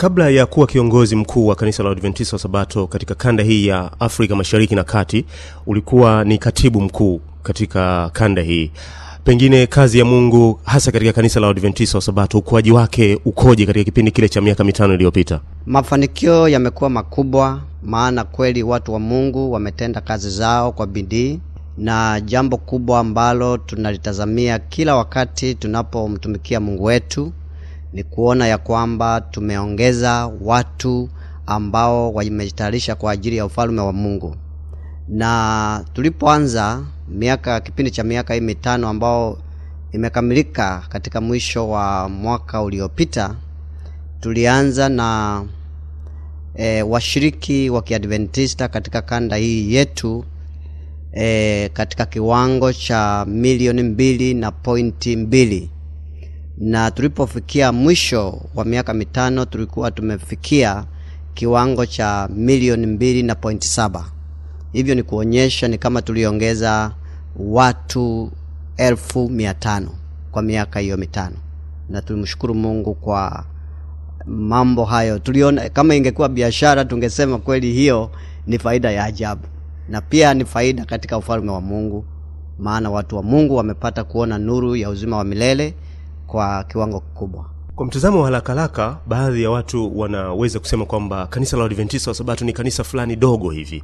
kabla ya kuwa kiongozi mkuu wa kanisa la Adventista wa Sabato katika kanda hii ya Afrika Mashariki na Kati, ulikuwa ni katibu mkuu katika kanda hii. Pengine kazi ya Mungu hasa katika kanisa la Adventista wa Sabato, ukuaji wake ukoje katika kipindi kile cha miaka mitano iliyopita? Mafanikio yamekuwa makubwa, maana kweli watu wa Mungu wametenda kazi zao kwa bidii, na jambo kubwa ambalo tunalitazamia kila wakati tunapomtumikia Mungu wetu ni kuona ya kwamba tumeongeza watu ambao wamejitayarisha kwa ajili ya ufalme wa Mungu. Na tulipoanza miaka kipindi cha miaka hii mitano ambao imekamilika katika mwisho wa mwaka uliopita, tulianza na e, washiriki wa Kiadventista katika kanda hii yetu e, katika kiwango cha milioni mbili na pointi mbili na tulipofikia mwisho wa miaka mitano tulikuwa tumefikia kiwango cha milioni mbili na pointi saba. Hivyo ni kuonyesha ni kama tuliongeza watu elfu mia tano kwa miaka hiyo mitano, na tulimshukuru Mungu kwa mambo hayo. Tuliona kama ingekuwa biashara, tungesema kweli hiyo ni faida ya ajabu, na pia ni faida katika ufalme wa Mungu, maana watu wa Mungu wamepata kuona nuru ya uzima wa milele kwa kiwango kikubwa. Kwa mtazamo wa haraka haraka, baadhi ya watu wanaweza kusema kwamba kanisa la adventisa wa Sabato ni kanisa fulani dogo hivi.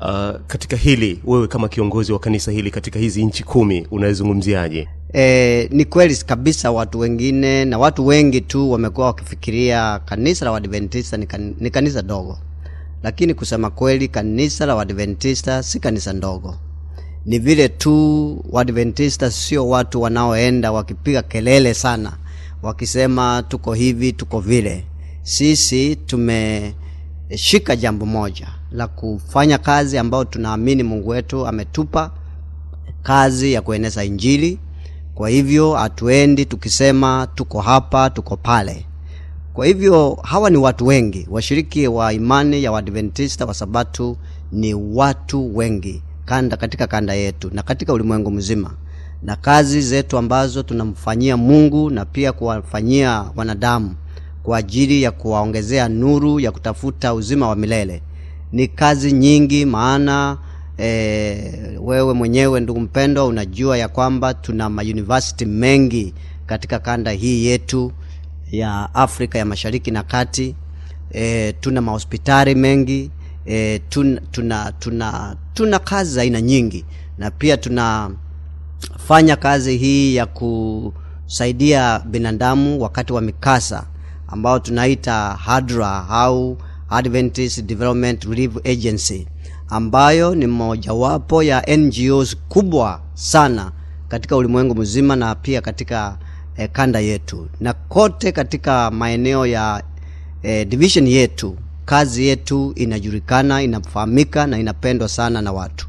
Uh, katika hili wewe kama kiongozi wa kanisa hili katika hizi nchi kumi unazungumziaje? E, ni kweli kabisa, watu wengine na watu wengi tu wamekuwa wakifikiria kanisa la Waadventista ni, kan, ni kanisa dogo, lakini kusema kweli kanisa la Waadventista si kanisa ndogo ni vile tu Waadventista sio watu wanaoenda wakipiga kelele sana wakisema tuko hivi tuko vile. Sisi tumeshika jambo moja la kufanya kazi ambayo tunaamini Mungu wetu ametupa kazi ya kueneza Injili. Kwa hivyo hatuendi tukisema tuko hapa tuko pale. Kwa hivyo hawa ni watu wengi, washiriki wa imani ya Waadventista wa Sabato ni watu wengi kanda katika kanda yetu na katika ulimwengu mzima, na kazi zetu ambazo tunamfanyia Mungu na pia kuwafanyia wanadamu kwa ajili ya kuwaongezea nuru ya kutafuta uzima wa milele ni kazi nyingi. Maana e, wewe mwenyewe ndugu mpendwa, unajua ya kwamba tuna mauniversity mengi katika kanda hii yetu ya Afrika ya Mashariki na Kati. E, tuna mahospitali mengi E, tuna, tuna, tuna, tuna kazi za aina nyingi. Na pia tunafanya kazi hii ya kusaidia binadamu wakati wa mikasa ambao tunaita HADRA au Adventist Development Relief Agency ambayo ni mojawapo ya NGOs kubwa sana katika ulimwengu mzima na pia katika eh, kanda yetu. Na kote katika maeneo ya eh, division yetu kazi yetu inajulikana, inafahamika na inapendwa sana na watu.